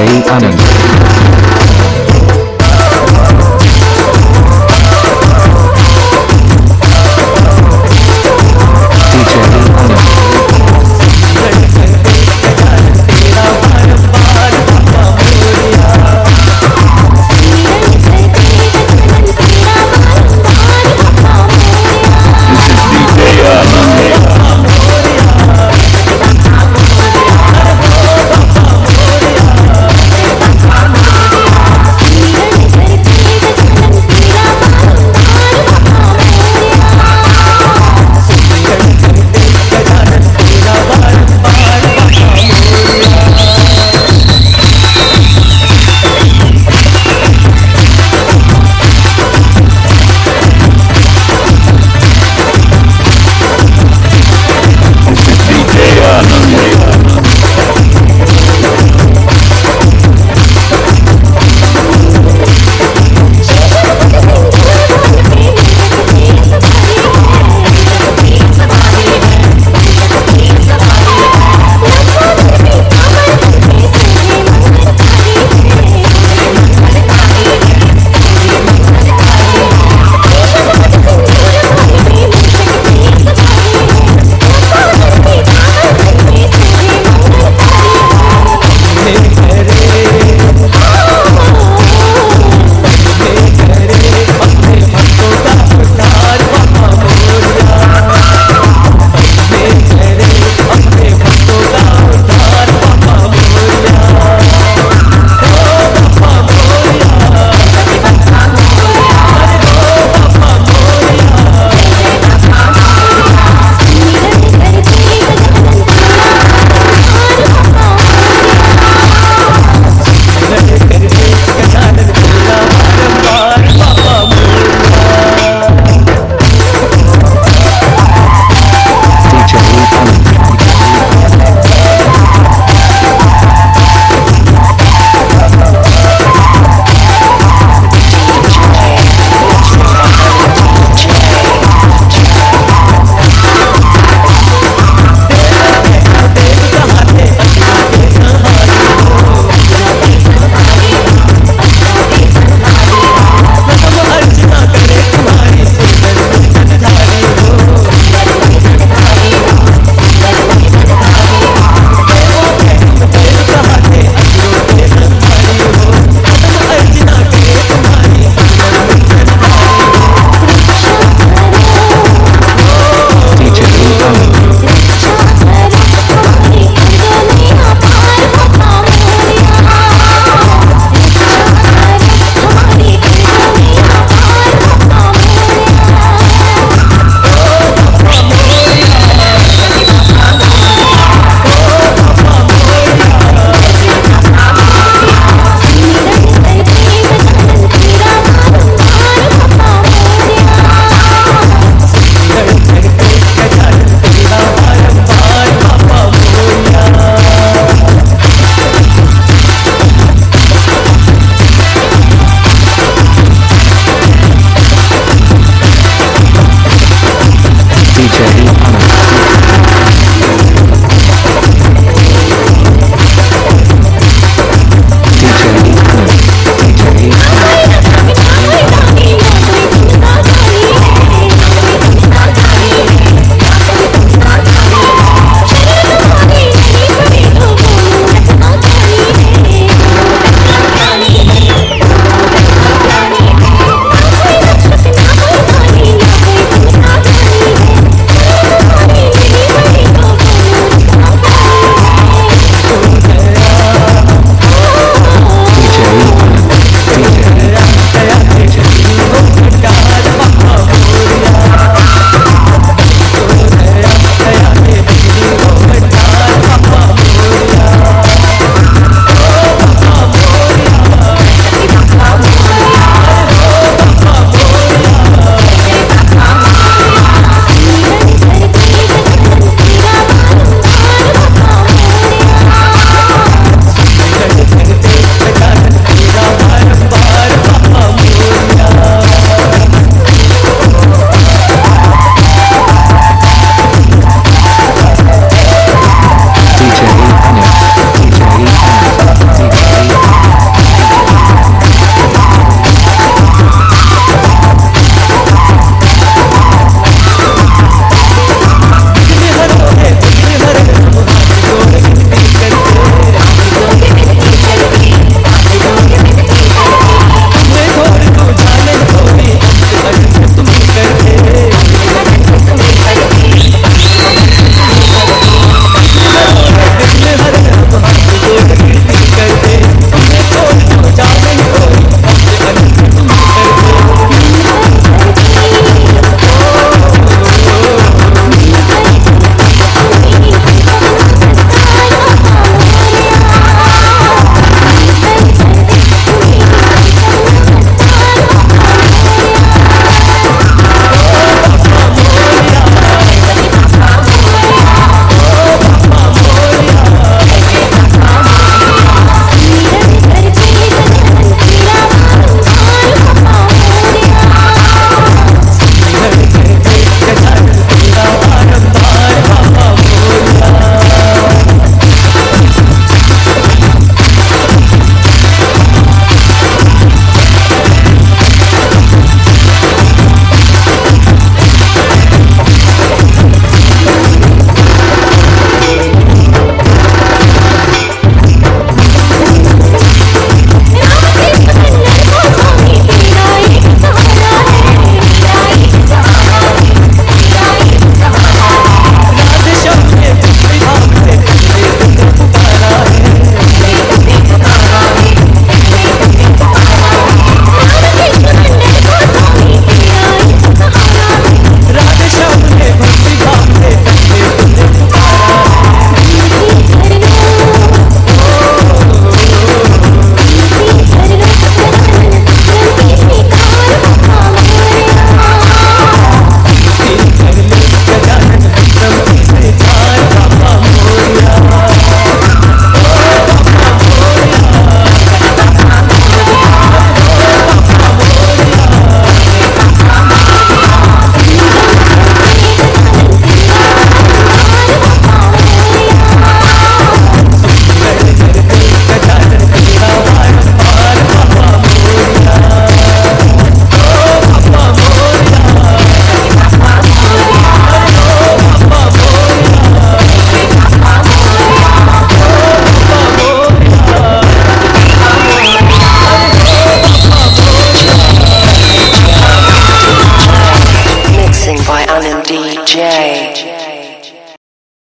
Anand.